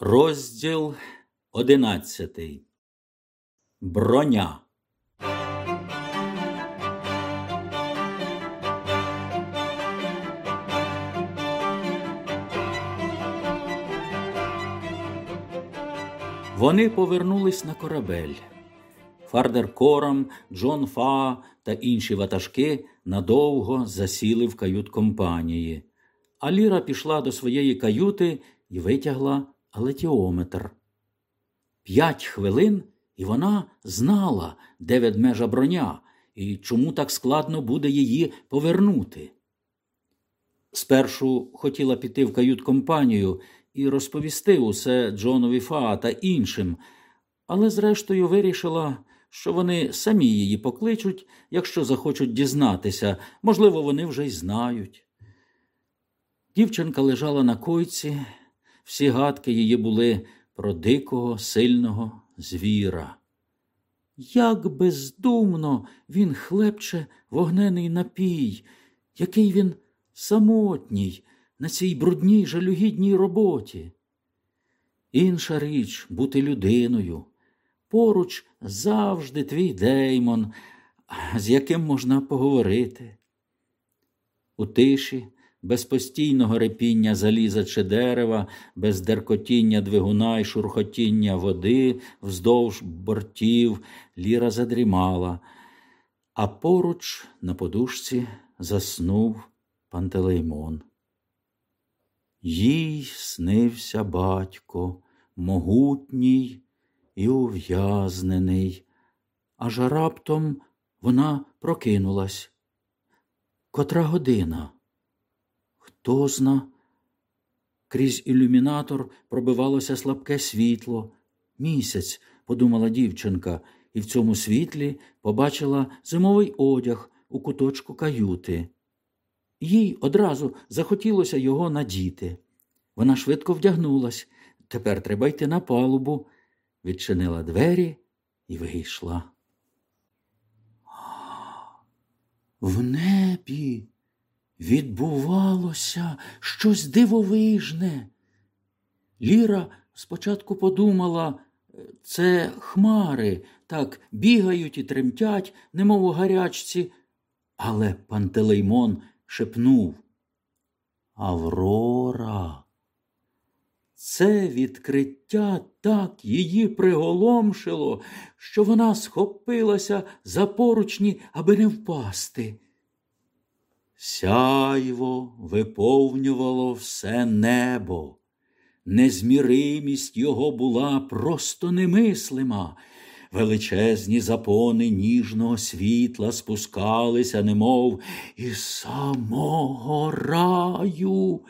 Розділ одинадцятий. Броня. Вони повернулись на корабель. Фардер Корам, Джон Фа та інші ватажки надовго засіли в кают-компанії. А Ліра пішла до своєї каюти і витягла алетіометр. П'ять хвилин, і вона знала, де ведмежа броня, і чому так складно буде її повернути. Спершу хотіла піти в кают-компанію і розповісти усе Джонові Фа та іншим, але зрештою вирішила, що вони самі її покличуть, якщо захочуть дізнатися, можливо, вони вже й знають. Дівчинка лежала на койці, всі гадки її були про дикого, сильного звіра. Як бездумно він хлебче вогнений напій, який він самотній на цій брудній жалюгідній роботі. Інша річ бути людиною. Поруч завжди твій деймон, з яким можна поговорити. У тиші без постійного репіння заліза чи дерева, без деркотіння двигуна й шурхотіння води вздовж бортів Ліра задрімала, а поруч на подушці заснув Пантелеймон. Їй снився батько, могутній і ув'язнений, аж раптом вона прокинулась. Котра година? Хто зна? Крізь ілюмінатор пробивалося слабке світло. Місяць, подумала дівчинка, і в цьому світлі побачила зимовий одяг у куточку каюти. Їй одразу захотілося його надіти. Вона швидко вдягнулась. Тепер треба йти на палубу, відчинила двері і вийшла. В небі відбувалося щось дивовижне. Ліра спочатку подумала, це хмари так бігають і тремтять, немов у гарячці, але Пантелеймон шепнув Аврора. Це відкриття так її приголомшило, що вона схопилася за поручні, аби не впасти. Сяйво виповнювало все небо. Незміримість його була просто немислима. Величезні запони ніжного світла спускалися, немов із самого раю,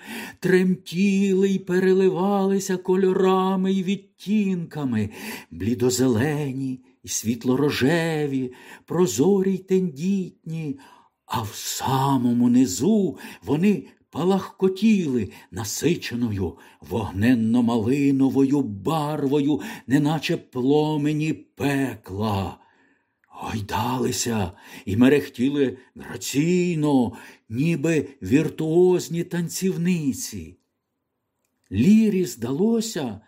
тремтіли й переливалися кольорами й відтінками, блідозелені і світлорожеві, прозорі й тендітні, а в самому низу вони палахкотіли насиченою вогненно-малиновою барвою, неначе пломені пекла. Гойдалися і мерехтіли граційно, ніби віртуозні танцівниці. Лірі здалося,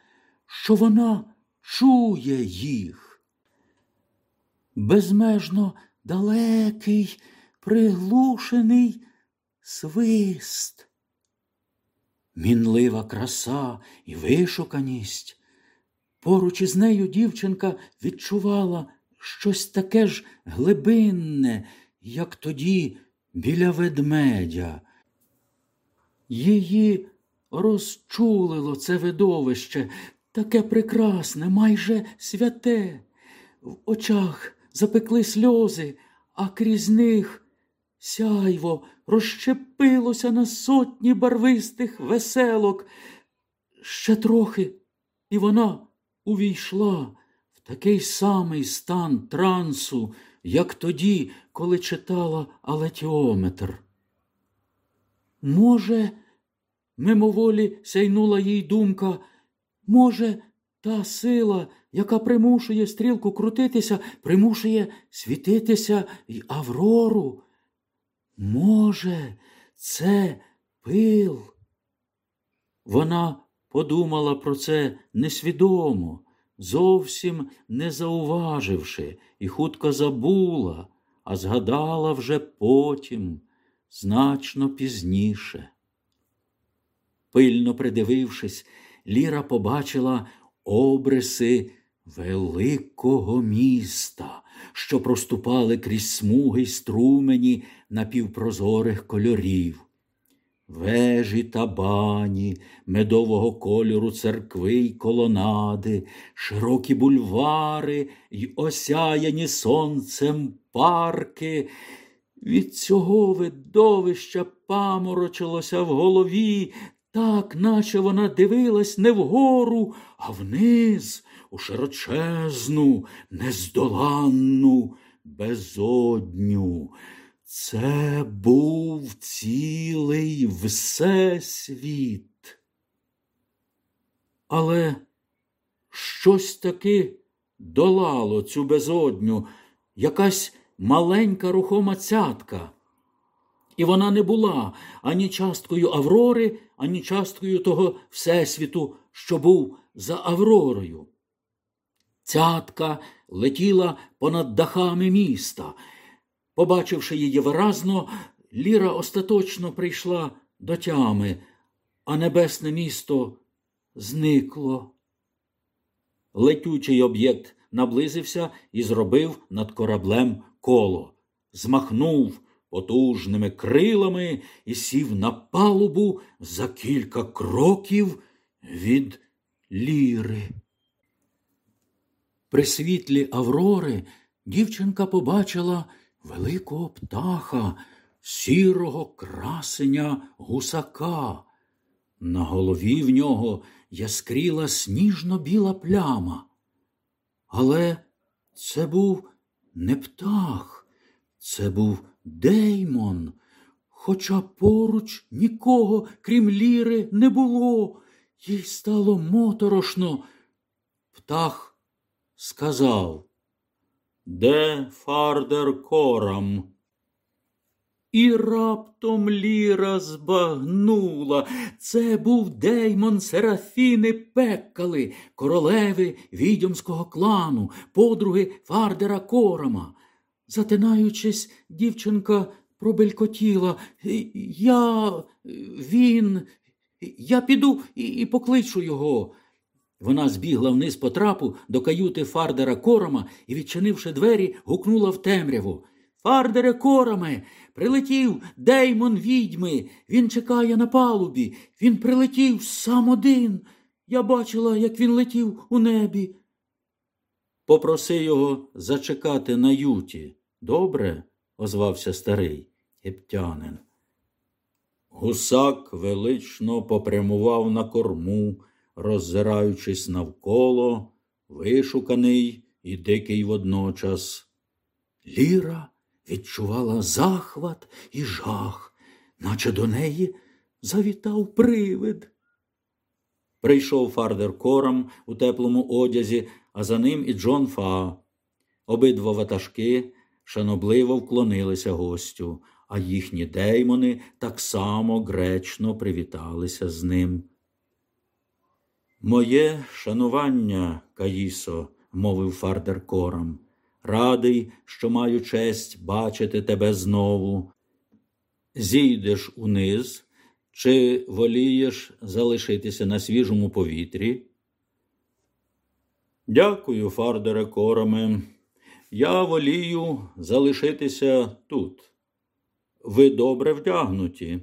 що вона чує їх. Безмежно далекий, приглушений свист. Мінлива краса і вишуканість. Поруч із нею дівчинка відчувала щось таке ж глибинне, як тоді біля ведмедя. Її розчулило це видовище, таке прекрасне, майже святе. В очах запекли сльози, а крізь них Сяйво розщепилося на сотні барвистих веселок. Ще трохи, і вона увійшла в такий самий стан трансу, як тоді, коли читала алетіометр. Може, мимоволі сяйнула їй думка, може, та сила, яка примушує стрілку крутитися, примушує світитися й Аврору. Може, це пил? Вона подумала про це несвідомо, зовсім не зауваживши, і хутко забула, а згадала вже потім, значно пізніше. Пильно придивившись, Ліра побачила обриси великого міста, що проступали крізь смуги й струмені напівпрозорих кольорів. Вежі та бані, медового кольору церкви й колонади, широкі бульвари й осяяні сонцем парки. Від цього видовища паморочилося в голові, так, наче вона дивилась не вгору, а вниз, у широчезну, нездоланну безодню. Це був цілий всесвіт. Але щось таки долало цю безодню, якась маленька рухома цятка. І вона не була ані часткою Аврори, ані часткою того Всесвіту, що був за Авророю. Цятка летіла понад дахами міста. Побачивши її виразно, Ліра остаточно прийшла до тями, а небесне місто зникло. Летючий об'єкт наблизився і зробив над кораблем коло, змахнув потужними крилами і сів на палубу за кілька кроків від ліри. При світлі Аврори дівчинка побачила великого птаха, сірого красеня гусака. На голові в нього яскріла сніжно-біла пляма. Але це був не птах, це був Деймон, хоча поруч нікого, крім ліри, не було, їй стало моторошно. Птах сказав Де фардер корам? І раптом Ліра збагнула. Це був Деймон Серафіни Пеккали, королеви відьомського клану, подруги Фардера Корама. Затинаючись, дівчинка пробелькотіла. Я, він, я піду і, покличу його. Вона збігла вниз по трапу до каюти Фардера Корома і, відчинивши двері, гукнула в темряву. Фардере Кораме, прилетів Деймон відьми. Він чекає на палубі. Він прилетів сам один. Я бачила, як він летів у небі. Попроси його зачекати на юті. Добре, озвався старий єптянин. Гусак велично попрямував на корму, роззираючись навколо, вишуканий і дикий водночас. Ліра відчувала захват і жах, наче до неї завітав привид. Прийшов фардер корам у теплому одязі, а за ним і Джон Фа. Обидва ватажки шанобливо вклонилися гостю, а їхні деймони так само гречно привіталися з ним. Моє шанування, Каїсо, мовив фардер корам, радий, що маю честь бачити тебе знову. Зійдеш униз, чи волієш залишитися на свіжому повітрі? Дякую, фардере кораме. Я волію залишитися тут. Ви добре вдягнуті.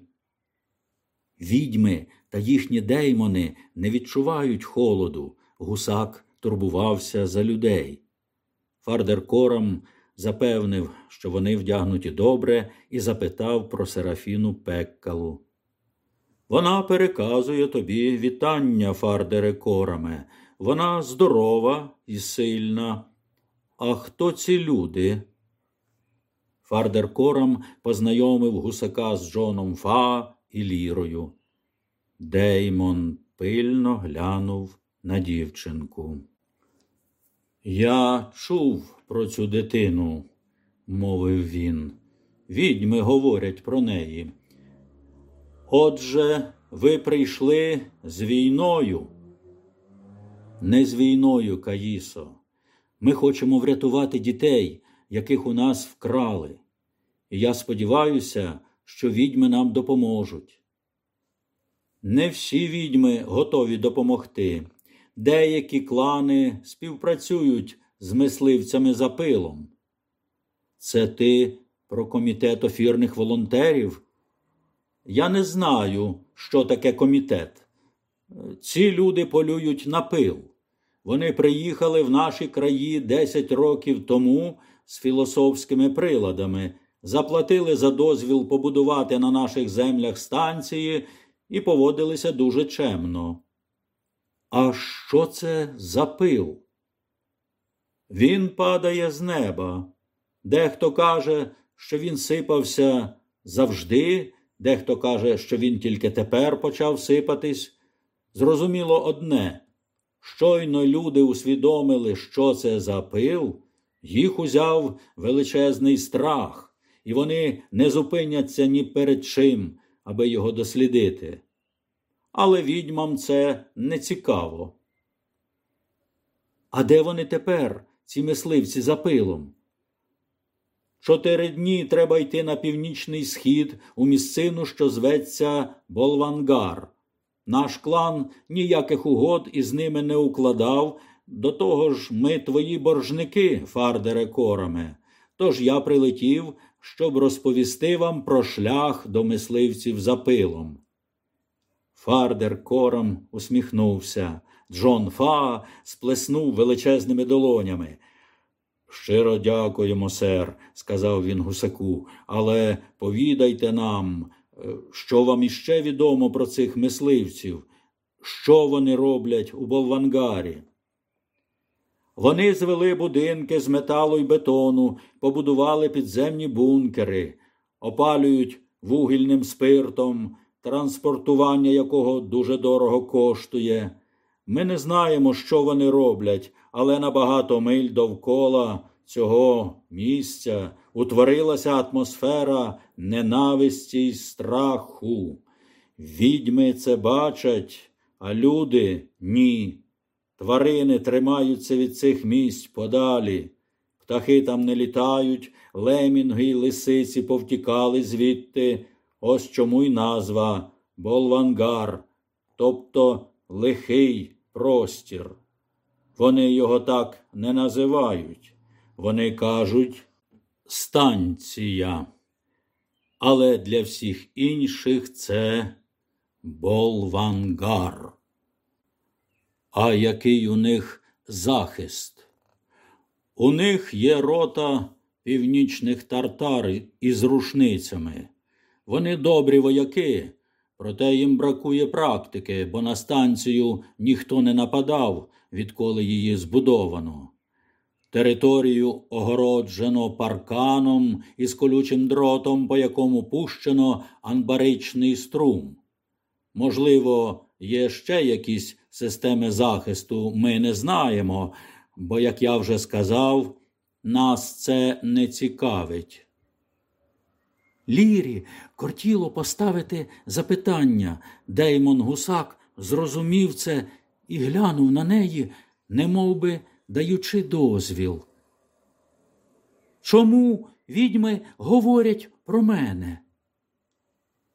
Відьми та їхні деймони не відчувають холоду. Гусак турбувався за людей. Фардер Корам запевнив, що вони вдягнуті добре, і запитав про Серафіну Пеккалу. Вона переказує тобі вітання, Фардере Кораме. Вона здорова і сильна. А хто ці люди? Фардер Корам познайомив гусака з Джоном Фа і Лірою. Деймон пильно глянув на дівчинку. Я чув про цю дитину, мовив він. Відьми говорять про неї. Отже, ви прийшли з війною. Не з війною, Каїсо. Ми хочемо врятувати дітей, яких у нас вкрали. І я сподіваюся, що відьми нам допоможуть. Не всі відьми готові допомогти. Деякі клани співпрацюють з мисливцями за пилом. Це ти про комітет офірних волонтерів? Я не знаю, що таке комітет. Ці люди полюють на пил. Вони приїхали в наші краї 10 років тому з філософськими приладами, заплатили за дозвіл побудувати на наших землях станції і поводилися дуже чемно. А що це за пил? Він падає з неба. Дехто каже, що він сипався завжди, дехто каже, що він тільки тепер почав сипатись. Зрозуміло одне щойно люди усвідомили, що це за пил, їх узяв величезний страх, і вони не зупиняться ні перед чим, аби його дослідити. Але відьмам це не цікаво. А де вони тепер, ці мисливці за пилом? Чотири дні треба йти на північний схід у місцину, що зветься Болвангар. Наш клан ніяких угод із ними не укладав. До того ж, ми твої боржники, Фардере Кораме. Тож я прилетів, щоб розповісти вам про шлях до мисливців за пилом. Фардер кором усміхнувся. Джон Фа сплеснув величезними долонями. Щиро дякуємо, сер, сказав він гусаку, але повідайте нам, е, що вам іще відомо про цих мисливців, що вони роблять у Болвангарі. Вони звели будинки з металу й бетону, побудували підземні бункери, опалюють вугільним спиртом, транспортування якого дуже дорого коштує. Ми не знаємо, що вони роблять, але на багато миль довкола цього місця утворилася атмосфера ненависті й страху. Відьми це бачать, а люди ні. Тварини тримаються від цих місць подалі. Птахи там не літають, лемінги й лисиці повтікали звідти. Ось чому й назва Болвангар, тобто лихий простір. Вони його так не називають. Вони кажуть станція. Але для всіх інших це болвангар. А який у них захист? У них є рота північних тартар із рушницями. Вони добрі вояки, проте їм бракує практики, бо на станцію ніхто не нападав, відколи її збудовано. Територію огороджено парканом із колючим дротом, по якому пущено анбаричний струм. Можливо, є ще якісь системи захисту, ми не знаємо, бо, як я вже сказав, нас це не цікавить. Лірі кортіло поставити запитання. Деймон гусак зрозумів це і глянув на неї, немов би даючи дозвіл. Чому відьми говорять про мене?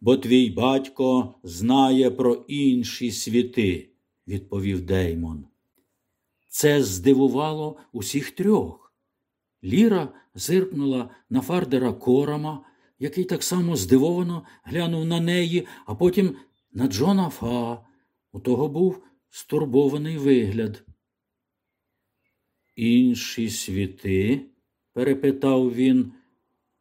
Бо твій батько знає про інші світи, відповів Деймон. Це здивувало усіх трьох. Ліра зиркнула на фардера корама, який так само здивовано глянув на неї, а потім на Джона Фа. У того був стурбований вигляд. Інші світи? перепитав він.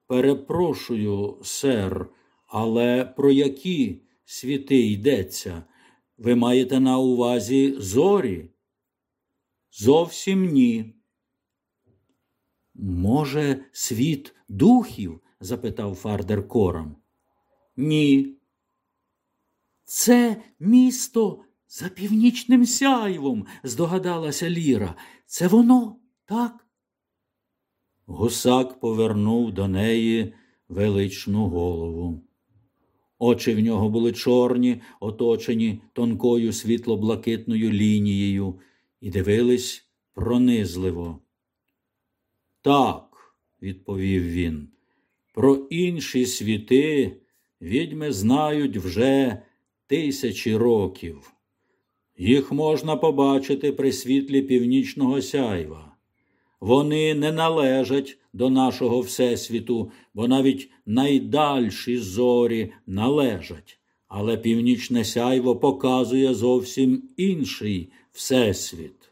Перепрошую, сер, але про які світи йдеться? Ви маєте на увазі зорі? Зовсім ні. Може, світ духів? запитав Фардер кором. Ні. Це місто за північним сяйвом, здогадалася Ліра. Це воно, так? Гусак повернув до неї величну голову. Очі в нього були чорні, оточені тонкою світло-блакитною лінією, і дивились пронизливо. Так, відповів він, про інші світи відьми знають вже тисячі років. Їх можна побачити при світлі північного сяйва. Вони не належать до нашого Всесвіту, бо навіть найдальші зорі належать, але північне сяйво показує зовсім інший Всесвіт.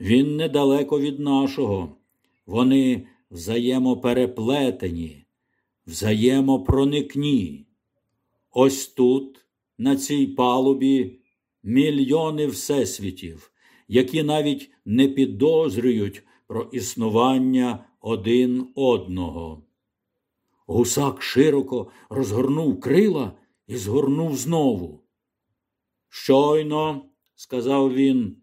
Він недалеко від нашого, вони взаємопереплетені, взаємопроникні. Ось тут, на цій палубі, мільйони всесвітів, які навіть не підозрюють про існування один одного. Гусак широко розгорнув крила і згорнув знову. Щойно, сказав він,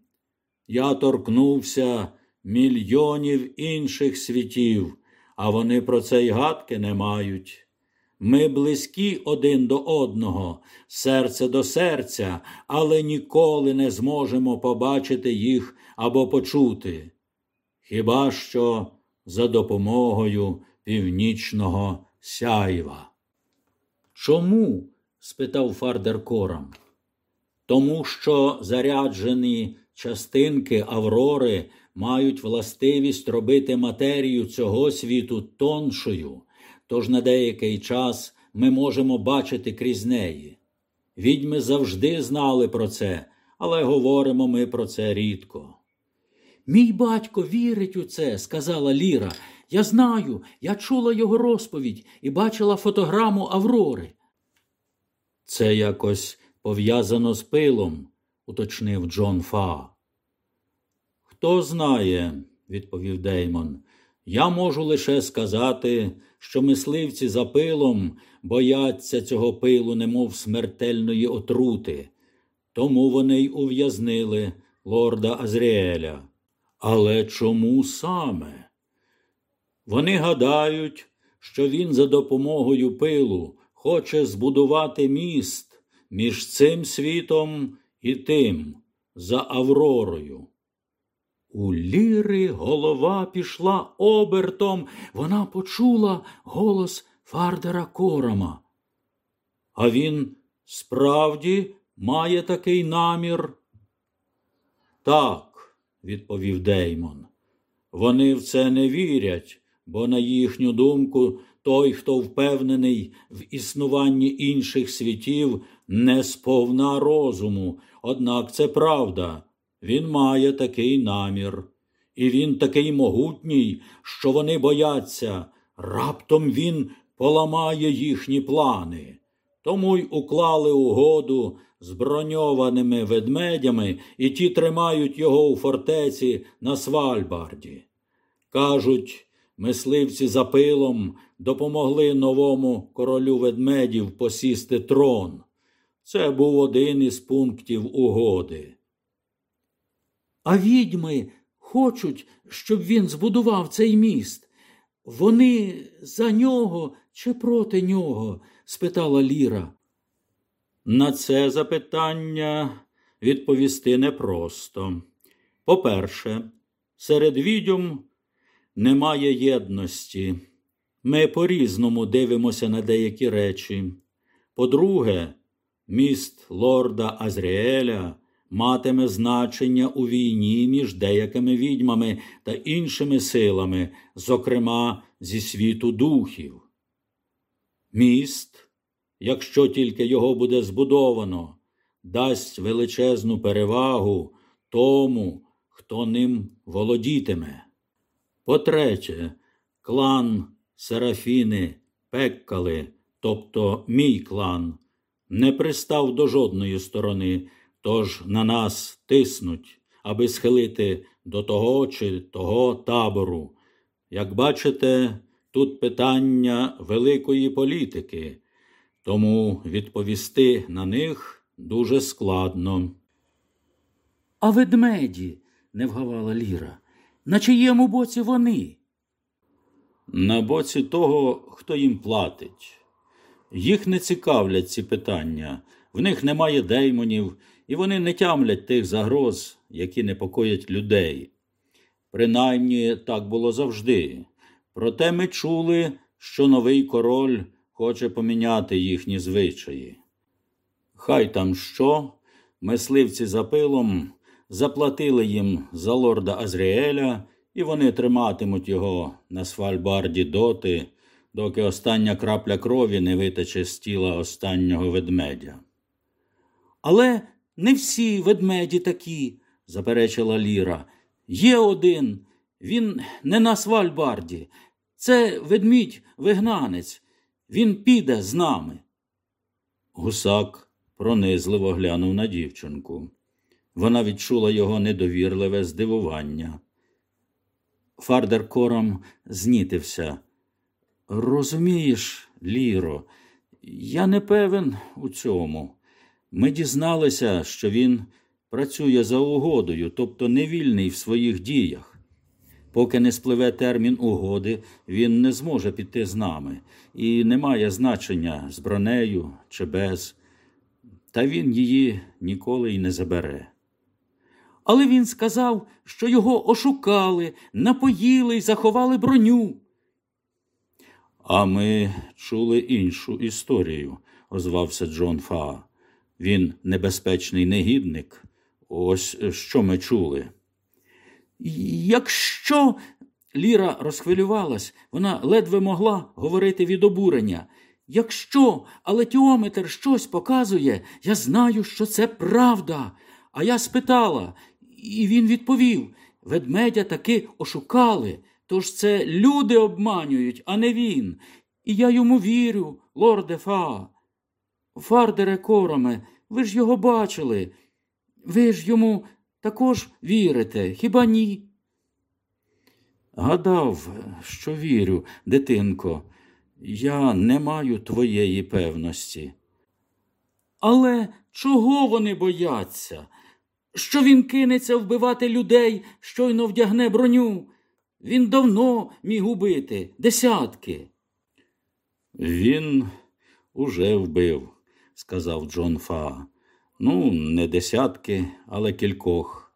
я торкнувся мільйонів інших світів, а вони про це й гадки не мають. Ми близькі один до одного, серце до серця, але ніколи не зможемо побачити їх або почути. Хіба що за допомогою північного сяйва. Чому? спитав Фардер Корам. Тому що заряджені частинки Аврори мають властивість робити матерію цього світу тоншою, тож на деякий час ми можемо бачити крізь неї. Відьми завжди знали про це, але говоримо ми про це рідко. Мій батько вірить у це, сказала Ліра. Я знаю, я чула його розповідь і бачила фотограму Аврори. Це якось пов'язано з пилом, уточнив Джон Фа. Хто знає, відповів Деймон. Я можу лише сказати, що мисливці за пилом бояться цього пилу, немов смертельної отрути, тому вони й ув'язнили лорда Азріеля. Але чому саме? Вони гадають, що він за допомогою пилу хоче збудувати міст між цим світом і тим за Авророю. У Ліри голова пішла обертом, вона почула голос Фардера Корама. А він справді має такий намір? Так, відповів Деймон. Вони в це не вірять, бо, на їхню думку, той, хто впевнений в існуванні інших світів, не сповна розуму, однак це правда. Він має такий намір, і він такий могутній, що вони бояться. Раптом він поламає їхні плани. Тому й уклали угоду з броньованими ведмедями, і ті тримають його у фортеці на Свальбарді. Кажуть, мисливці за пилом допомогли новому королю ведмедів посісти трон. Це був один із пунктів угоди. А відьми хочуть, щоб він збудував цей міст. Вони за нього чи проти нього? Спитала Ліра. На це запитання відповісти непросто. По-перше, серед відьом немає єдності. Ми по-різному дивимося на деякі речі. По-друге, міст лорда Азріеля матиме значення у війні між деякими відьмами та іншими силами, зокрема зі світу духів. Міст, якщо тільки його буде збудовано, дасть величезну перевагу тому, хто ним володітиме. По-третє, клан Серафіни Пеккали, тобто мій клан, не пристав до жодної сторони, Тож на нас тиснуть, аби схилити до того чи того табору. Як бачите, тут питання великої політики, тому відповісти на них дуже складно. А ведмеді, не вгавала Ліра, на чиєму боці вони? На боці того, хто їм платить. Їх не цікавлять ці питання, в них немає деймонів, і вони не тямлять тих загроз, які непокоять людей. Принаймні так було завжди. Проте ми чули, що новий король хоче поміняти їхні звичаї. Хай там що, мисливці за пилом заплатили їм за лорда Азріеля, і вони триматимуть його на свальбарді доти, доки остання крапля крові не витече з тіла останнього ведмедя. Але не всі ведмеді такі, заперечила Ліра. Є один, він не на свальбарді. Це ведмідь вигнанець. Він піде з нами. Гусак пронизливо глянув на дівчинку. Вона відчула його недовірливе здивування. Фардер кором знітився. Розумієш, Ліро, я не певен у цьому. Ми дізналися, що він працює за угодою, тобто невільний в своїх діях. Поки не спливе термін угоди, він не зможе піти з нами, і не має значення з бронею чи без, та він її ніколи й не забере. Але він сказав, що його ошукали, напоїли й заховали броню. А ми чули іншу історію, озвався Джон Фа. Він небезпечний негідник. Ось що ми чули. Якщо. Ліра розхвилювалась, вона ледве могла говорити від обурення. Якщо алетіометр щось показує, я знаю, що це правда. А я спитала, і він відповів ведмедя таки ошукали, тож це люди обманюють, а не він. І я йому вірю, лорде Фа. Фардере Короме, ви ж його бачили. Ви ж йому також вірите, хіба ні? Гадав, що вірю, дитинко, я не маю твоєї певності. Але чого вони бояться? Що він кинеться вбивати людей, щойно вдягне броню? Він давно міг убити десятки. Він уже вбив, сказав Джон Фа. Ну, не десятки, але кількох.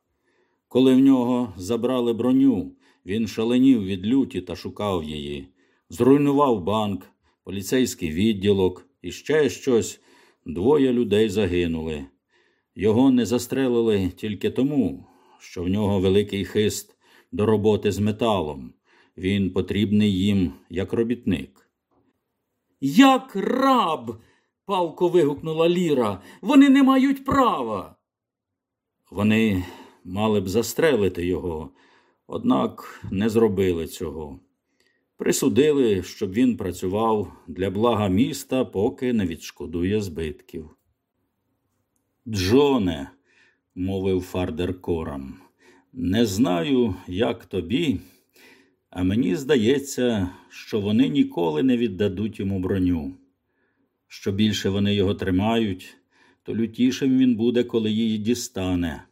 Коли в нього забрали броню, він шаленів від люті та шукав її, зруйнував банк, поліцейський відділок і ще щось. Двоє людей загинули. Його не застрелили тільки тому, що в нього великий хист до роботи з металом. Він потрібний їм як робітник. Як раб. Палко вигукнула Ліра. Вони не мають права. Вони мали б застрелити його, однак не зробили цього. Присудили, щоб він працював для блага міста, поки не відшкодує збитків. Джоне, мовив Фардер Корам, не знаю, як тобі, а мені здається, що вони ніколи не віддадуть йому броню. Що більше вони його тримають, то лютішим він буде, коли її дістане.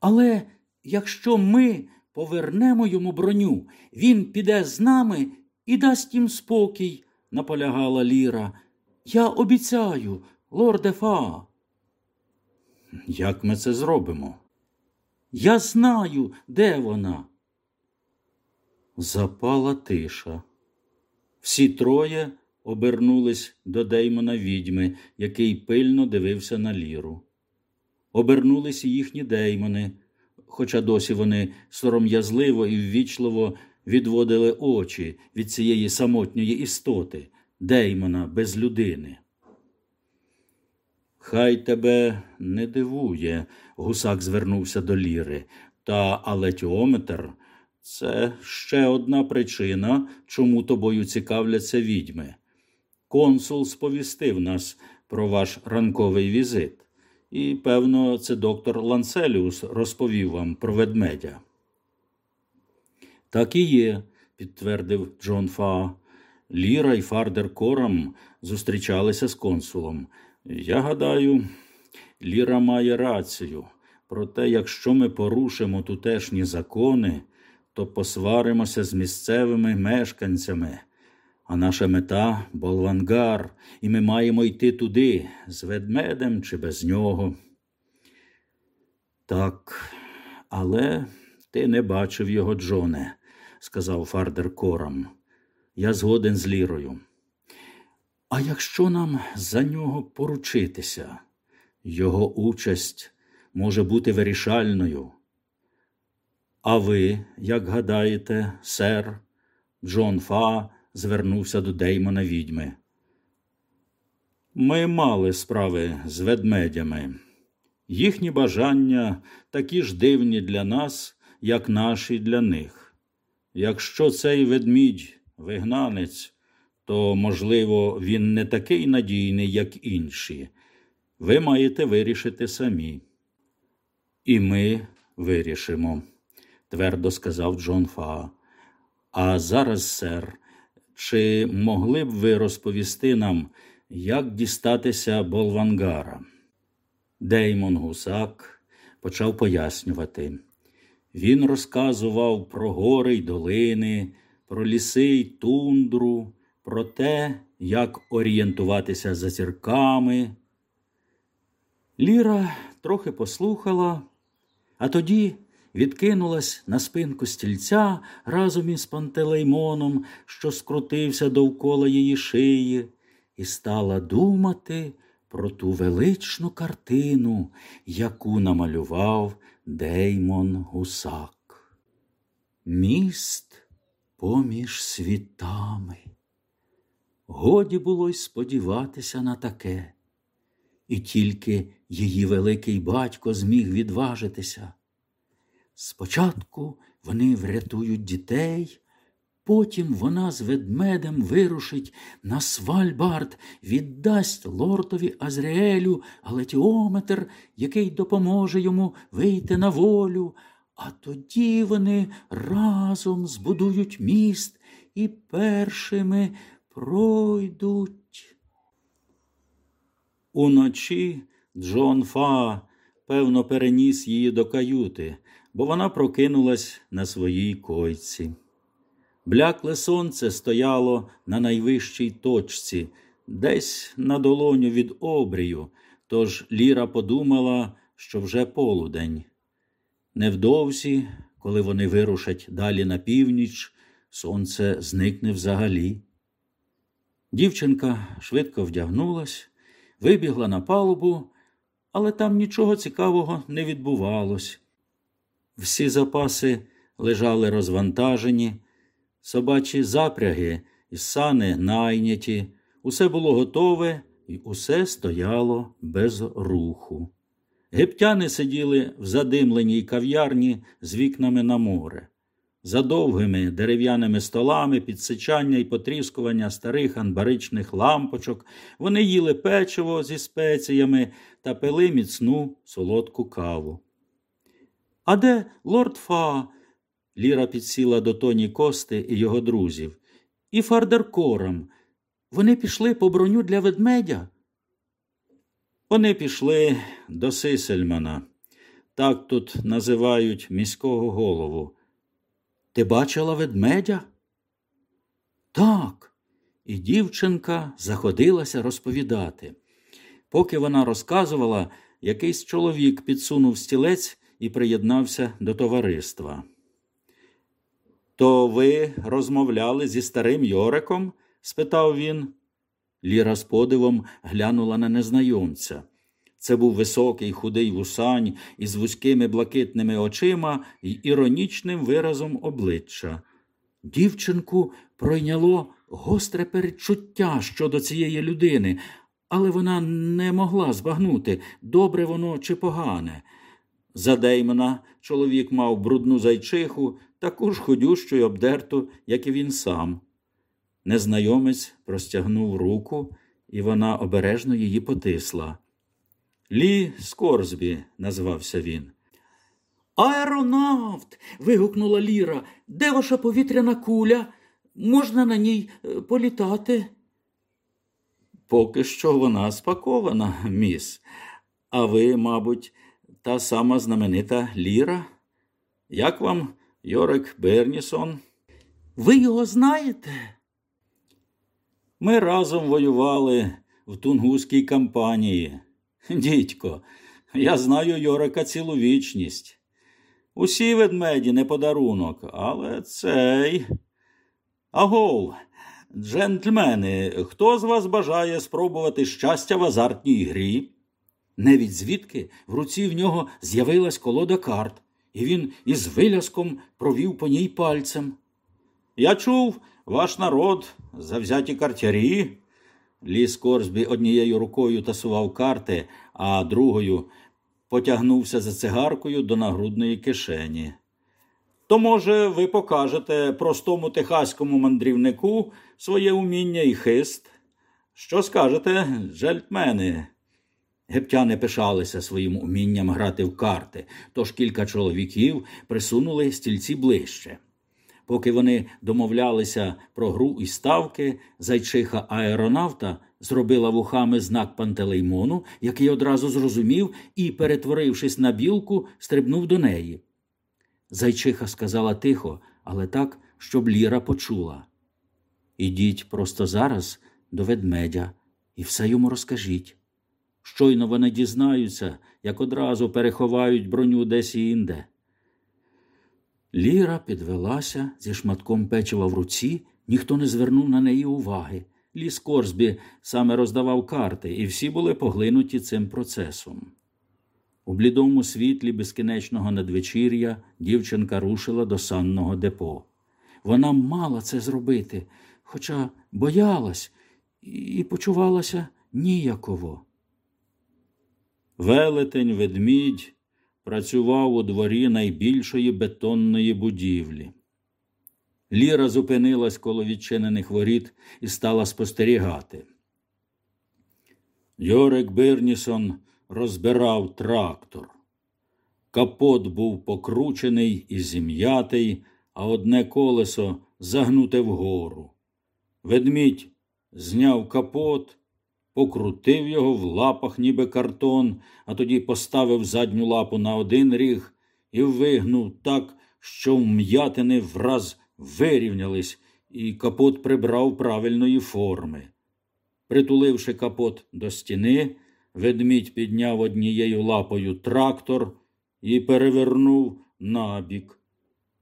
Але якщо ми повернемо йому броню, він піде з нами і дасть їм спокій, наполягала Ліра. Я обіцяю, лорде Фа. Як ми це зробимо? Я знаю, де вона. Запала тиша. Всі троє обернулись до Деймона відьми, який пильно дивився на ліру. Обернулись і їхні деймони, хоча досі вони сором'язливо і ввічливо відводили очі від цієї самотньої істоти, деймона без людини. Хай тебе не дивує, гусак звернувся до Ліри, та алетіометр це ще одна причина, чому тобою цікавляться відьми. Консул сповістив нас про ваш ранковий візит, і, певно, це доктор Ланцеліус розповів вам про ведмедя. Так і є, підтвердив Джон Фа. Ліра і Фардер Корам зустрічалися з консулом. Я гадаю, Ліра має рацію. Проте, якщо ми порушимо тутешні закони, то посваримося з місцевими мешканцями. А наша мета болвангар, і ми маємо йти туди, з ведмедем чи без нього. Так, але ти не бачив його, Джоне, сказав Фардер Корам. Я згоден з лірою. А якщо нам за нього поручитися, його участь може бути вирішальною. А ви, як гадаєте, сер, Джон Фа звернувся до Деймона відьми. Ми мали справи з ведмедями. Їхні бажання такі ж дивні для нас, як наші для них. Якщо цей ведмідь вигнанець, то, можливо, він не такий надійний, як інші. Ви маєте вирішити самі. І ми вирішимо, твердо сказав Джон Фа. А зараз, сер, чи могли б ви розповісти нам, як дістатися Болвангара? Деймон Гусак почав пояснювати. Він розказував про гори й долини, про ліси й тундру, про те, як орієнтуватися за зірками. Ліра трохи послухала, а тоді відкинулась на спинку стільця разом із пантелеймоном, що скрутився довкола її шиї, і стала думати про ту величну картину, яку намалював Деймон Гусак. Міст поміж світами. Годі було й сподіватися на таке, і тільки її великий батько зміг відважитися. Спочатку вони врятують дітей, потім вона з ведмедем вирушить на Свальбард, віддасть лортові Азріелю галетіометр, який допоможе йому вийти на волю, а тоді вони разом збудують міст і першими пройдуть. Уночі Джон Фа, певно, переніс її до каюти, бо вона прокинулась на своїй койці. Блякле сонце стояло на найвищій точці, десь на долоню від обрію, тож Ліра подумала, що вже полудень. Невдовзі, коли вони вирушать далі на північ, сонце зникне взагалі. Дівчинка швидко вдягнулась, вибігла на палубу, але там нічого цікавого не відбувалось. Всі запаси лежали розвантажені, собачі запряги і сани найняті, усе було готове і усе стояло без руху. Гептяни сиділи в задимленій кав'ярні з вікнами на море. За довгими дерев'яними столами, підсичання і потріскування старих анбаричних лампочок, вони їли печиво зі спеціями та пили міцну солодку каву. А де лорд Фа? Ліра підсіла до Тоні Кости і його друзів. І Фардер Корам. Вони пішли по броню для ведмедя. Вони пішли до Сисельмана. Так тут називають міського голову. Ти бачила ведмедя? Так. І дівчинка заходилася розповідати. Поки вона розказувала, якийсь чоловік підсунув стілець і приєднався до товариства. То ви розмовляли зі старим Йориком? спитав він. Ліра з подивом глянула на незнайомця. Це був високий, худий вусань із вузькими блакитними очима і іронічним виразом обличчя. Дівчинку пройняло гостре передчуття щодо цієї людини, але вона не могла збагнути, добре воно чи погане. За Деймона чоловік мав брудну зайчиху, таку ж ходющу й обдерту, як і він сам. Незнайомець простягнув руку, і вона обережно її потисла. Лі Скорсбі, назвався він. Аеронавт. вигукнула Ліра. Де ваша повітряна куля? Можна на ній е, політати? Поки що вона спакована, міс. А ви, мабуть, та сама знаменита Ліра? Як вам Йорик Бернісон? Ви його знаєте? Ми разом воювали в тунгуській кампанії. Дідько, я знаю Йорика цілу вічність. Усі ведмеді не подарунок, але цей. Агов, джентльмени, хто з вас бажає спробувати щастя в азартній грі? Невідь звідки в руці в нього з'явилась колода карт, і він із виляском провів по ній пальцем. Я чув, ваш народ, завзяті картярі. Ліс Корсбі однією рукою тасував карти, а другою потягнувся за цигаркою до нагрудної кишені. То, може, ви покажете простому техаському мандрівнику своє уміння і хист? Що скажете, джельтмени? Гептяни пишалися своїм умінням грати в карти, тож кілька чоловіків присунули стільці ближче. Поки вони домовлялися про гру і ставки, зайчиха аеронавта зробила вухами знак Пантелеймону, який одразу зрозумів і, перетворившись на білку, стрибнув до неї. Зайчиха сказала тихо, але так, щоб Ліра почула. Ідіть просто зараз до ведмедя і все йому розкажіть. Щойно вони дізнаються, як одразу переховають броню десь інде. Ліра підвелася зі шматком печива в руці, ніхто не звернув на неї уваги. Ліс Корсбі саме роздавав карти, і всі були поглинуті цим процесом. У блідому світлі безкінечного надвечір'я дівчинка рушила до санного депо. Вона мала це зробити, хоча боялась і почувалася ніяково. Велетень ведмідь працював у дворі найбільшої бетонної будівлі. Ліра зупинилась коло відчинених воріт і стала спостерігати. Йорик Бирнісон розбирав трактор. Капот був покручений і зім'ятий, а одне колесо загнуте вгору. Ведмідь зняв капот, покрутив його в лапах, ніби картон, а тоді поставив задню лапу на один ріг і вигнув так, що вм'ятини враз вирівнялись, і капот прибрав правильної форми. Притуливши капот до стіни, ведмідь підняв однією лапою трактор і перевернув набік,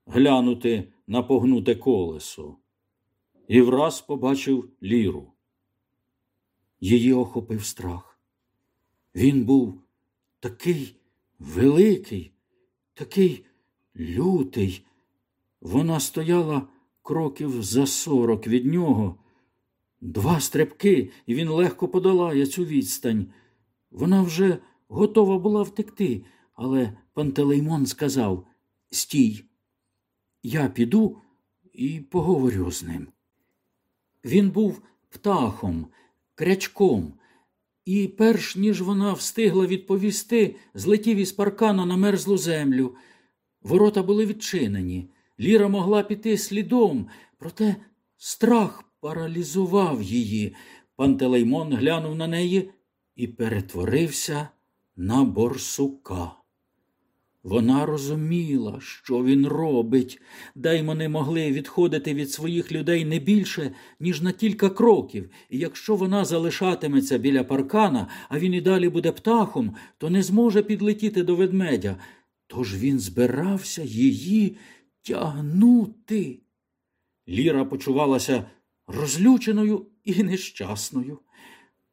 глянути на погнуте колесо. І враз побачив ліру. Її охопив страх. Він був такий великий, такий лютий. Вона стояла кроків за сорок від нього. Два стрибки, і він легко подолає цю відстань. Вона вже готова була втекти, але Пантелеймон сказав Стій, я піду і поговорю з ним. Він був птахом, крячком, і, перш ніж вона встигла відповісти, злетів із паркана на мерзлу землю. Ворота були відчинені. Ліра могла піти слідом, проте страх паралізував її. Пантелеймон глянув на неї і перетворився на борсука. Вона розуміла, що він робить, даймони могли відходити від своїх людей не більше, ніж на кілька кроків, і якщо вона залишатиметься біля паркана, а він і далі буде птахом, то не зможе підлетіти до ведмедя. Тож він збирався її тягнути. Ліра почувалася розлюченою і нещасною.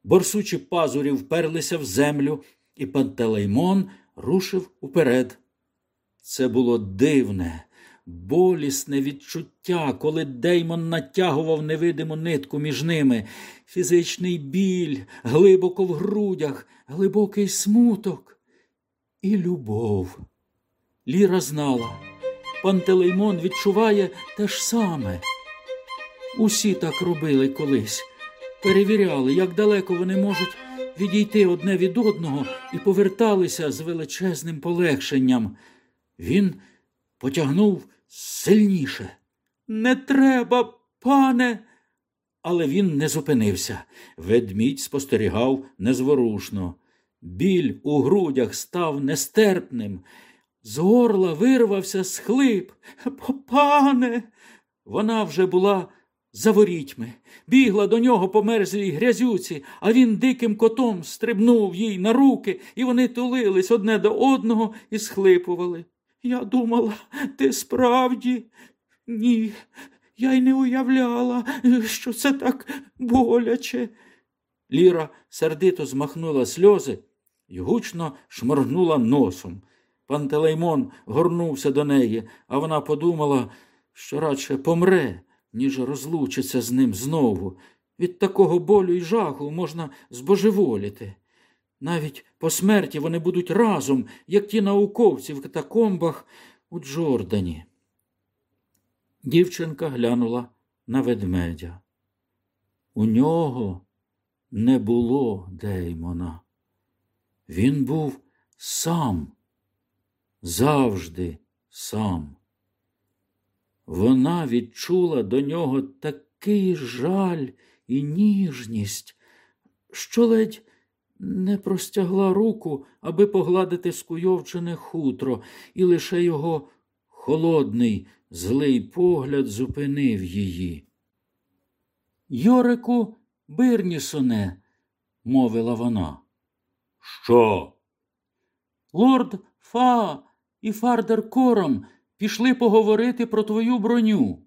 Борсучі пазурі вперлися в землю, і Пантелеймон рушив уперед. Це було дивне, болісне відчуття, коли Деймон натягував невидиму нитку між ними, фізичний біль, глибоко в грудях, глибокий смуток і любов. Ліра знала, Пантелеймон відчуває те ж саме. Усі так робили колись, перевіряли, як далеко вони можуть відійти одне від одного і поверталися з величезним полегшенням. Він потягнув сильніше. Не треба, пане. Але він не зупинився. Ведмідь спостерігав незворушно. Біль у грудях став нестерпним. З горла вирвався схлип. Пане. Вона вже була за ворітьми, бігла до нього по мерзлій грязюці, а він диким котом стрибнув їй на руки, і вони тулились одне до одного і схлипували. Я думала, ти справді ні, я й не уявляла, що це так боляче. Ліра сердито змахнула сльози і гучно шморгнула носом. Пантелеймон горнувся до неї, а вона подумала, що радше помре, ніж розлучиться з ним знову. Від такого болю і жаху можна збожеволіти. Навіть по смерті вони будуть разом, як ті науковці в катакомбах у Джордані. Дівчинка глянула на ведмедя. У нього не було Деймона. Він був сам, завжди сам. Вона відчула до нього такий жаль і ніжність, що ледь не простягла руку, аби погладити скуйовчене хутро, і лише його холодний, злий погляд зупинив її. Йорику Бирнісоне, мовила вона. Що? Лорд Фа і Фардер Кором пішли поговорити про твою броню.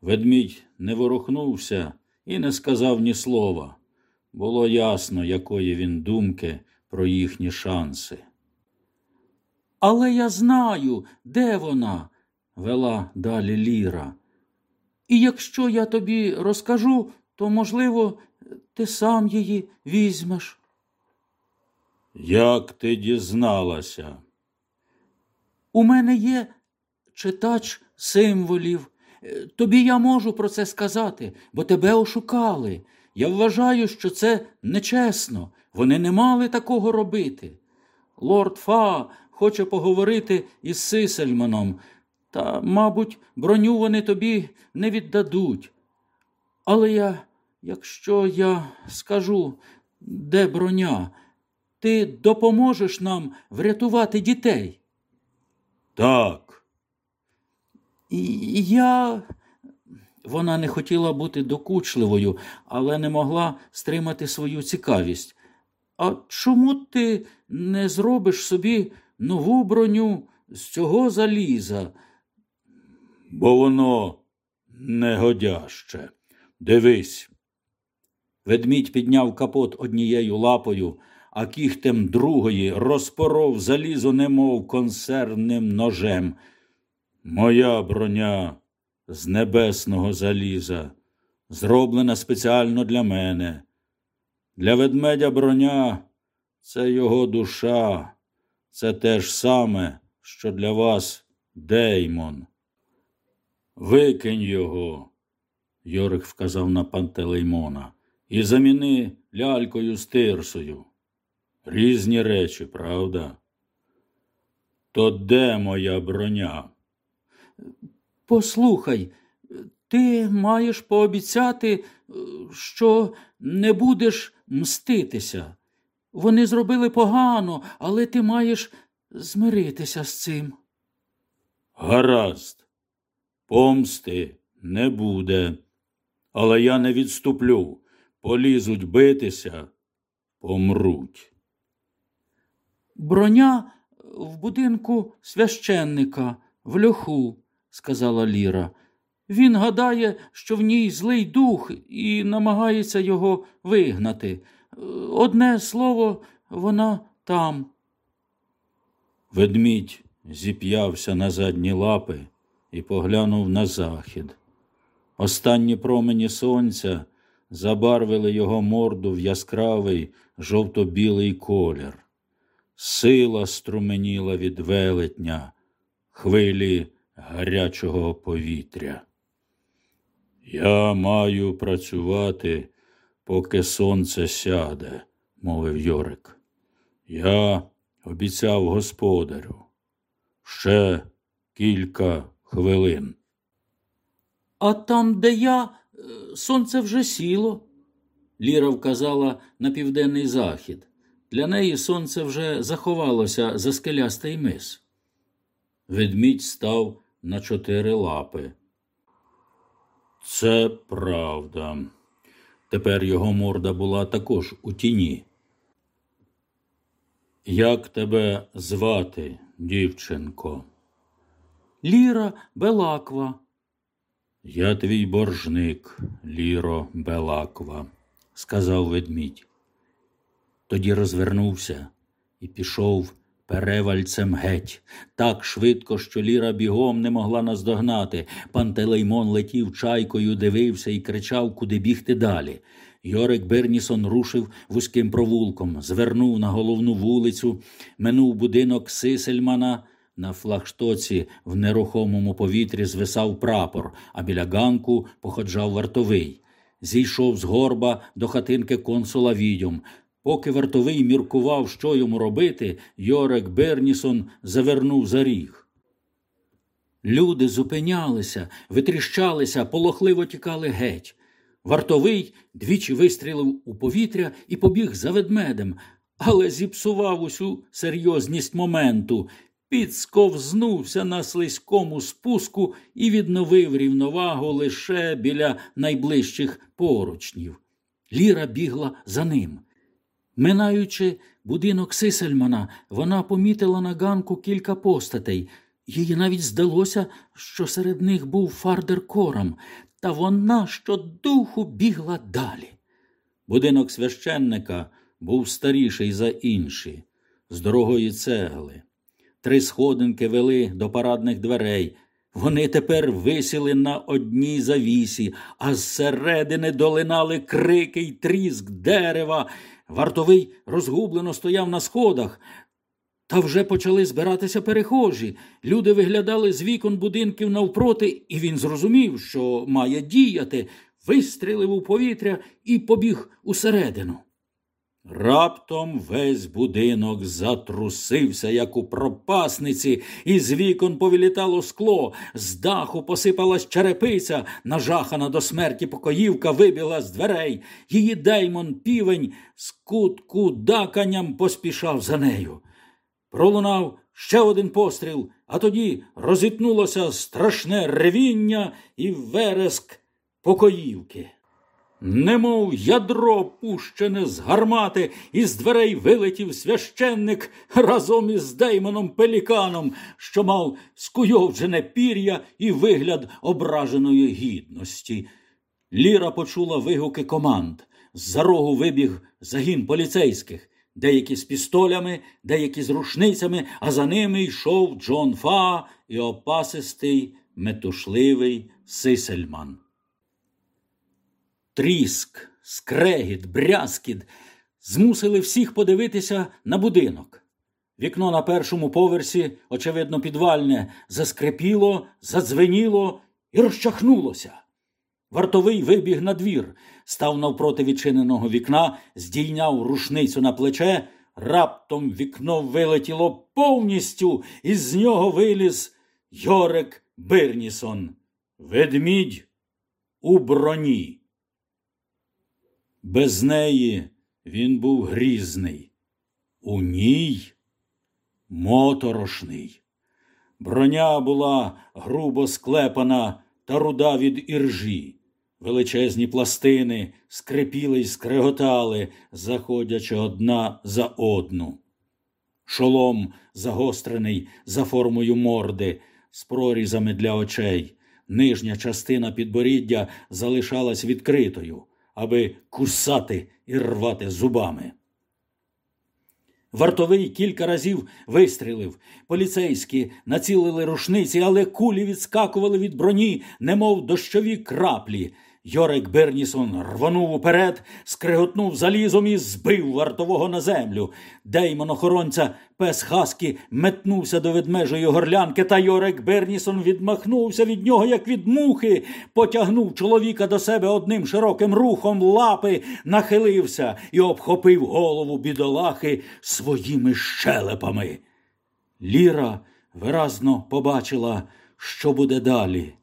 Ведмідь не ворухнувся і не сказав ні слова. Було ясно, якої він думки про їхні шанси. Але я знаю, де вона, вела далі Ліра. І якщо я тобі розкажу, то, можливо, ти сам її візьмеш. Як ти дізналася? У мене є читач символів. Е, тобі я можу про це сказати, бо тебе ошукали. Я вважаю, що це нечесно. Вони не мали такого робити. Лорд Фа хоче поговорити із Сисельманом, та, мабуть, броню вони тобі не віддадуть. Але я, якщо я скажу, де броня, ти допоможеш нам врятувати дітей? Так. І я. Вона не хотіла бути докучливою, але не могла стримати свою цікавість. А чому ти не зробиш собі нову броню з цього заліза? Бо воно негодяще. Дивись. Ведмідь підняв капот однією лапою, а кіхтем другої розпоров залізо, немов консервним ножем. Моя броня з небесного заліза, зроблена спеціально для мене. Для ведмедя броня це його душа, це те ж саме, що для вас Деймон. Викинь його, Йорик вказав на пантелеймона, і заміни лялькою з тирсою. Різні речі, правда? То де моя броня? Послухай, ти маєш пообіцяти, що не будеш мститися. Вони зробили погано, але ти маєш змиритися з цим. Гаразд, помсти не буде, але я не відступлю. Полізуть битися, помруть. Броня в будинку священника, в льоху, сказала Ліра. Він гадає, що в ній злий дух і намагається його вигнати. Одне слово, вона там. Ведмідь зіп'явся на задні лапи і поглянув на захід. Останні промені сонця забарвили його морду в яскравий жовто-білий колір. Сила струменіла від велетня, хвилі гарячого повітря. Я маю працювати, поки сонце сяде, мовив Йорик. Я обіцяв господарю. Ще кілька хвилин. А там, де я, е, сонце вже сіло. Ліра вказала на південний захід. Для неї сонце вже заховалося за скелястий мис. Ведмідь став на чотири лапи. Це правда. Тепер його морда була також у тіні. Як тебе звати, дівчинко? Ліра Белаква. Я твій боржник, Ліро Белаква, сказав ведмідь. Тоді розвернувся і пішов перевальцем геть, так швидко, що Ліра бігом не могла наздогнати. Пантелеймон летів чайкою, дивився і кричав, куди бігти далі. Йорик Бернісон рушив вузьким провулком, звернув на головну вулицю, минув будинок Сисельмана. На флагштоці в нерухомому повітрі звисав прапор, а біля ганку походжав вартовий. Зійшов з горба до хатинки консула відьом. Поки вартовий міркував, що йому робити, Йорек Бернісон завернув за ріг. Люди зупинялися, витріщалися, полохливо тікали геть. Вартовий двічі вистрілив у повітря і побіг за ведмедем, але зіпсував усю серйозність моменту, підсковзнувся на слизькому спуску і відновив рівновагу лише біля найближчих поручнів. Ліра бігла за ним. Минаючи будинок Сисельмана, вона помітила на ганку кілька постатей. Їй навіть здалося, що серед них був фардер корам, та вона щодуху бігла далі. Будинок священника був старіший за інші, з дорогої цегли. Три сходинки вели до парадних дверей. Вони тепер висіли на одній завісі, а зсередини долинали крики й тріск дерева. Вартовий розгублено стояв на сходах. Та вже почали збиратися перехожі. Люди виглядали з вікон будинків навпроти, і він зрозумів, що має діяти, вистрілив у повітря і побіг усередину. Раптом весь будинок затрусився, як у пропасниці, і з вікон повілітало скло, з даху посипалась черепиця, нажахана до смерті покоївка вибіла з дверей. Її деймон півень з кутку даканням поспішав за нею. Пролунав ще один постріл, а тоді розітнулося страшне ревіння і вереск покоївки. Немов ядро пущене з гармати, із дверей вилетів священник разом із Деймоном Пеліканом, що мав скуйовджене пір'я і вигляд ображеної гідності. Ліра почула вигуки команд. З-за рогу вибіг загін поліцейських, деякі з пістолями, деякі з рушницями, а за ними йшов Джон Фа і опасистий, метушливий Сисельман. Тріск, скрегіт, брязкіт змусили всіх подивитися на будинок. Вікно на першому поверсі, очевидно, підвальне, заскрипіло, задзвеніло і розчахнулося. Вартовий вибіг на двір, став навпроти відчиненого вікна, здійняв рушницю на плече, раптом вікно вилетіло повністю, і з нього виліз Йорек Бирнісон. Ведмідь у броні. Без неї він був грізний, у ній моторошний. Броня була грубо склепана та руда від іржі. Величезні пластини скрипіли й скреготали, заходячи одна за одну. Шолом загострений за формою морди, з прорізами для очей. Нижня частина підборіддя залишалась відкритою аби кусати і рвати зубами. Вартовий кілька разів вистрілив. Поліцейські націлили рушниці, але кулі відскакували від броні, немов дощові краплі. Йорик Бернісон рвонув уперед, скриготнув залізом і збив вартового на землю. Деймон охоронця пес Хаскі метнувся до ведмежої горлянки, та Йорик Бернісон відмахнувся від нього, як від мухи, потягнув чоловіка до себе одним широким рухом лапи, нахилився і обхопив голову бідолахи своїми щелепами. Ліра виразно побачила, що буде далі.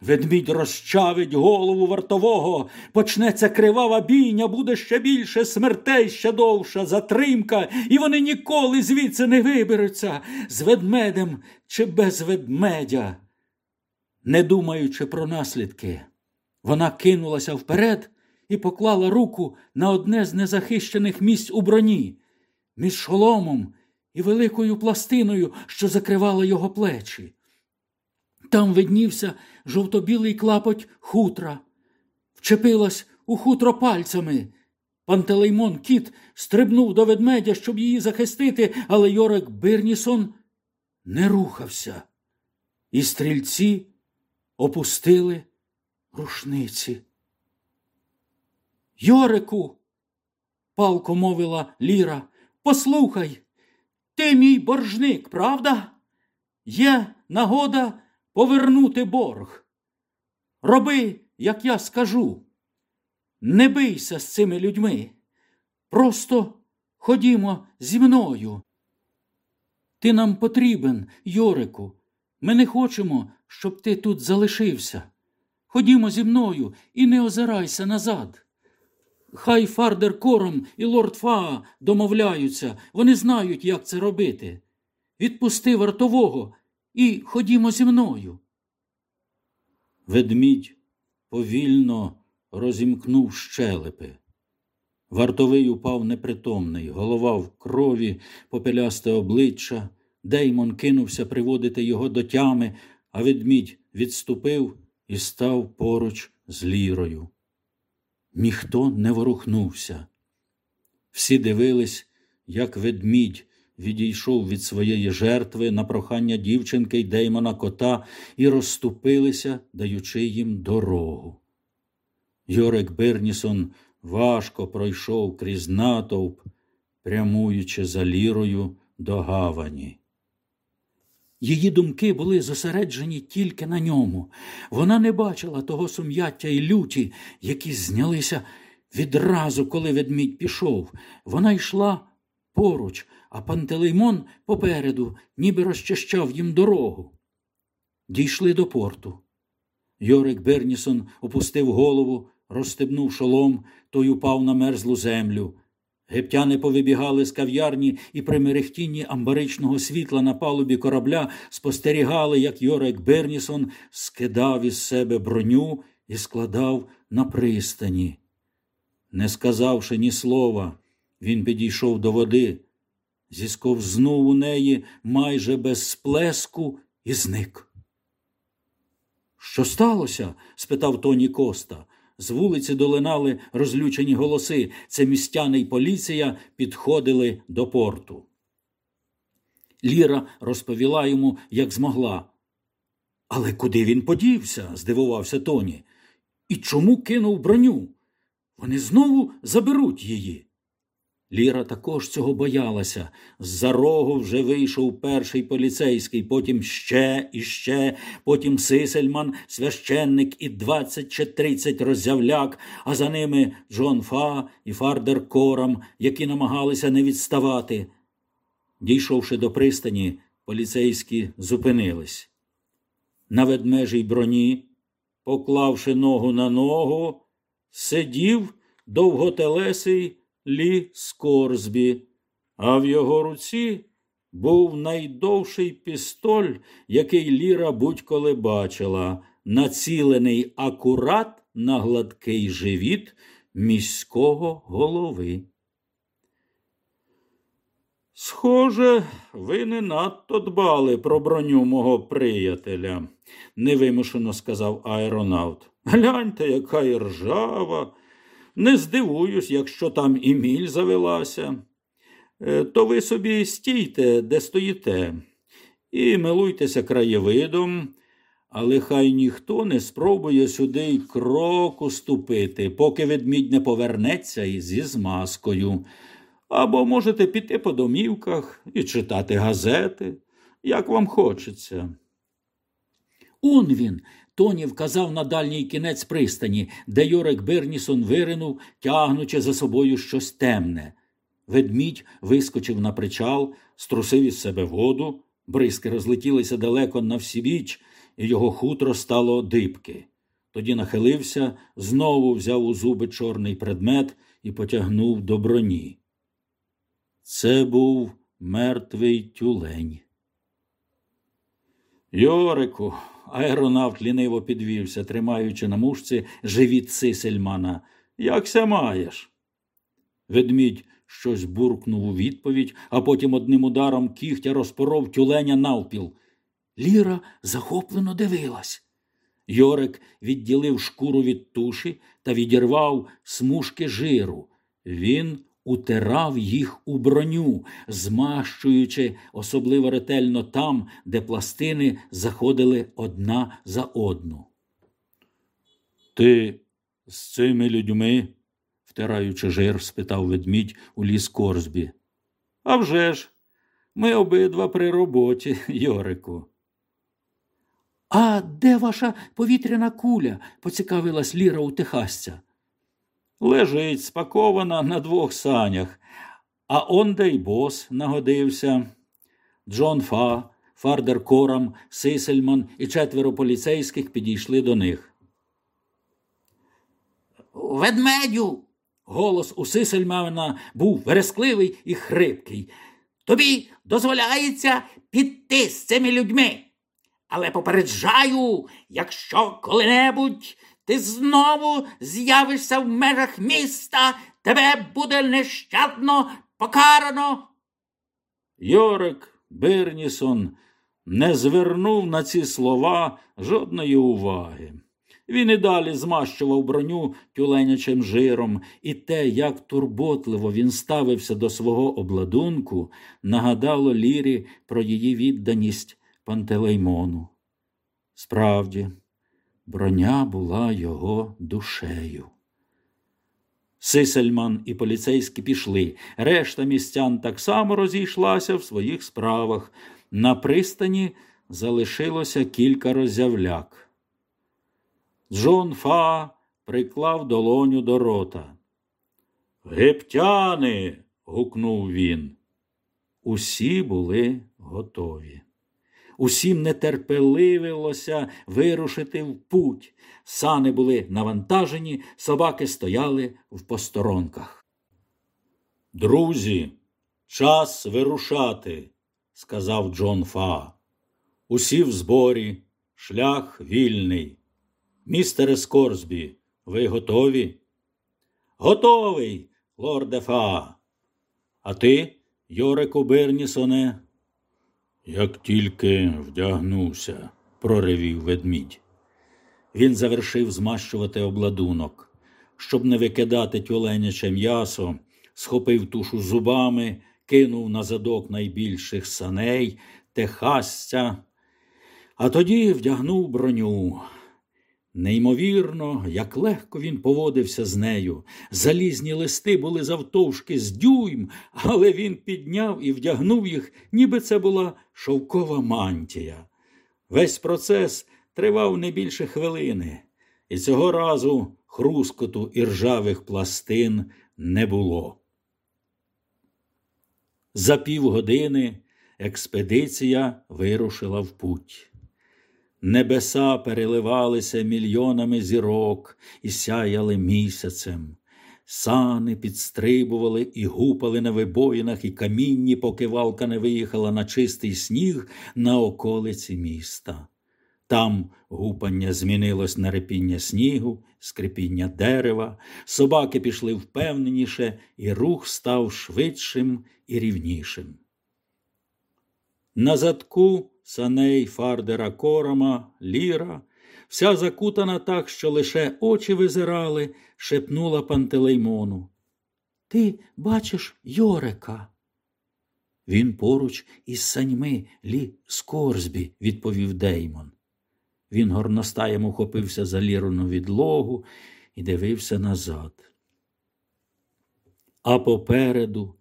Ведмідь розчавить голову вартового, почнеться кривава бійня, буде ще більше смертей, ще довша затримка, і вони ніколи звідси не виберуться з ведмедем чи без ведмедя. Не думаючи про наслідки, Вона кинулася вперед і поклала руку на одне з незахищених місць у броні, між шоломом і великою пластиною, що закривала його плечі. Там виднівся жовто-білий клапоть хутра, вчепилась у хутро пальцями. Пантелеймон кіт стрибнув до ведмедя, щоб її захистити, але Йорик Бирнісон не рухався, і стрільці опустили рушниці. Йорику, палко мовила Ліра, послухай, ти мій боржник, правда? Є нагода повернути борг. Роби, як я скажу. Не бийся з цими людьми. Просто ходімо зі мною. Ти нам потрібен, Йорику. Ми не хочемо, щоб ти тут залишився. Ходімо зі мною і не озирайся назад. Хай Фардер Кором і лорд Фаа домовляються, вони знають, як це робити. Відпусти вартового і ходімо зі мною. Ведмідь повільно розімкнув щелепи. Вартовий упав непритомний, голова в крові, попелясте обличчя. Деймон кинувся приводити його до тями, а ведмідь відступив і став поруч з лірою. Ніхто не ворухнувся. Всі дивились, як ведмідь відійшов від своєї жертви на прохання дівчинки й Деймона кота і розступилися, даючи їм дорогу. Йорек Бернісон важко пройшов крізь натовп, прямуючи за лірою до гавані. Її думки були зосереджені тільки на ньому. Вона не бачила того сум'яття і люті, які знялися відразу, коли ведмідь пішов. Вона йшла поруч, а Пантелеймон попереду, ніби розчищав їм дорогу. Дійшли до порту. Йорик Бернісон опустив голову, розстебнув шолом, той упав на мерзлу землю. Гептяни повибігали з кав'ярні і при мерехтінні амбаричного світла на палубі корабля спостерігали, як Йорек Бернісон скидав із себе броню і складав на пристані. Не сказавши ні слова, він підійшов до води, зісковзнув у неї майже без сплеску і зник. Що сталося? спитав Тоні Коста. З вулиці долинали розлючені голоси. Це містяни й поліція підходили до порту. Ліра розповіла йому, як змогла. Але куди він подівся? здивувався Тоні. І чому кинув броню? Вони знову заберуть її. Ліра також цього боялася. З-за рогу вже вийшов перший поліцейський, потім ще і ще, потім Сисельман, священник і двадцять чи тридцять роззявляк, а за ними Джон Фа і Фардер Корам, які намагалися не відставати. Дійшовши до пристані, поліцейські зупинились. На ведмежій броні, поклавши ногу на ногу, сидів довготелесий Лі Скорсбі, а в його руці був найдовший пістоль, який Ліра будь-коли бачила, націлений акурат на гладкий живіт міського голови. Схоже, ви не надто дбали про броню мого приятеля, невимушено сказав аеронавт. Гляньте, яка іржава. Не здивуюсь, якщо там і міль завелася. Е, то ви собі стійте, де стоїте, і милуйтеся краєвидом, але хай ніхто не спробує сюди й кроку ступити, поки ведмідь не повернеться і зі змазкою. Або можете піти по домівках і читати газети, як вам хочеться. Он він, Тоні вказав на дальній кінець пристані, де Йорик Бернісон виринув, тягнучи за собою щось темне. Ведмідь вискочив на причал, струсив із себе воду, бризки розлетілися далеко на всібіч, і його хутро стало дибки. Тоді нахилився, знову взяв у зуби чорний предмет і потягнув до броні. Це був мертвий тюлень. Йорику, аеронавт ліниво підвівся, тримаючи на мушці живіт Сисельмана. Якся маєш? Ведмідь щось буркнув у відповідь, а потім одним ударом кігтя розпоров тюленя навпіл. Ліра захоплено дивилась. Йорик відділив шкуру від туші та відірвав смужки жиру. Він утирав їх у броню, змащуючи особливо ретельно там, де пластини заходили одна за одну. Ти з цими людьми? втираючи жир, спитав ведмідь у ліс Корзбі. «А вже ж, ми обидва при роботі, Йорику. А де ваша повітряна куля? поцікавилась Ліра у техасця. Лежить спакована на двох санях, а онде й бос нагодився. Джон Фа, Фардер Корам, Сисельман і четверо поліцейських підійшли до них. Ведмедю. Голос у Сисельмана був верескливий і хрипкий. Тобі дозволяється піти з цими людьми. Але попереджаю, якщо коли-небудь ти знову з'явишся в межах міста, тебе буде нещадно покарано. Йорик Бернісон не звернув на ці слова жодної уваги. Він і далі змащував броню тюленячим жиром, і те, як турботливо він ставився до свого обладунку, нагадало Лірі про її відданість Пантелеймону. Справді, броня була його душею. Сисельман і поліцейські пішли. Решта містян так само розійшлася в своїх справах. На пристані залишилося кілька роззявляк. Джон Фа приклав долоню до рота. Гептяни. гукнув він. Усі були готові. Усім нетерпеливилося вирушити в путь. Сани були навантажені, собаки стояли в посторонках. Друзі, час вирушати, сказав Джон Фа. Усі в зборі, шлях вільний. Містере Скорсбі, ви готові? Готовий, лорде Фа. А ти, Йорику Бернісоне? Як тільки вдягнувся, проривів ведмідь. Він завершив змащувати обладунок. Щоб не викидати тюленяче м'ясо, схопив тушу зубами, кинув на задок найбільших саней, техасця, а тоді вдягнув броню. Неймовірно, як легко він поводився з нею. Залізні листи були завтовшки з дюйм, але він підняв і вдягнув їх, ніби це була шовкова мантія. Весь процес тривав не більше хвилини, і цього разу хрускоту і ржавих пластин не було. За півгодини експедиція вирушила в путь. Небеса переливалися мільйонами зірок і сяяли місяцем. Сани підстрибували і гупали на вибоїнах і камінні, поки валка не виїхала на чистий сніг на околиці міста. Там гупання змінилось на репіння снігу, скрипіння дерева, собаки пішли впевненіше, і рух став швидшим і рівнішим. На задку саней Фардера Корома, Ліра, вся закутана так, що лише очі визирали, шепнула Пантелеймону. Ти бачиш Йорика? Він поруч із саньми лі Скорзбі, відповів Деймон. Він горностаєм ухопився за ліруну відлогу і дивився назад. А попереду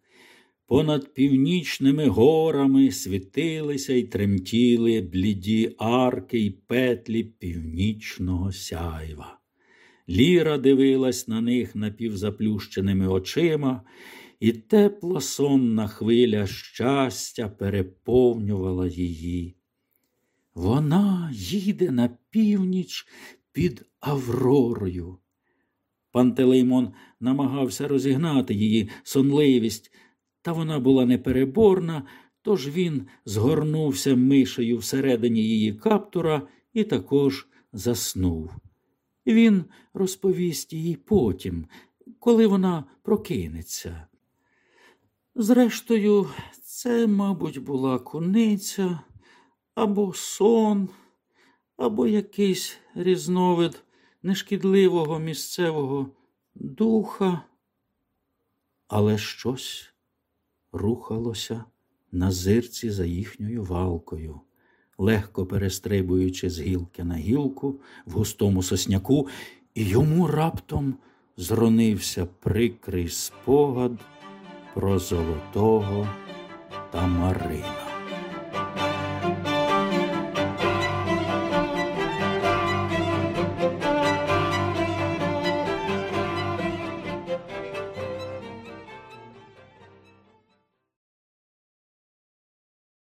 Понад північними горами світилися й тремтіли бліді арки й петлі північного сяйва. Ліра дивилась на них напівзаплющеними очима, і тепла сонна хвиля щастя переповнювала її. Вона їде на північ під Авророю. Пантелеймон намагався розігнати її сонливість. Та вона була непереборна, тож він згорнувся мишею всередині її каптура і також заснув. Він розповість їй потім, коли вона прокинеться. Зрештою, це, мабуть, була куниця або сон, або якийсь різновид нешкідливого місцевого духа, але щось рухалося на зирці за їхньою валкою, легко перестрибуючи з гілки на гілку в густому сосняку, і йому раптом зронився прикрий спогад про золотого Тамарина.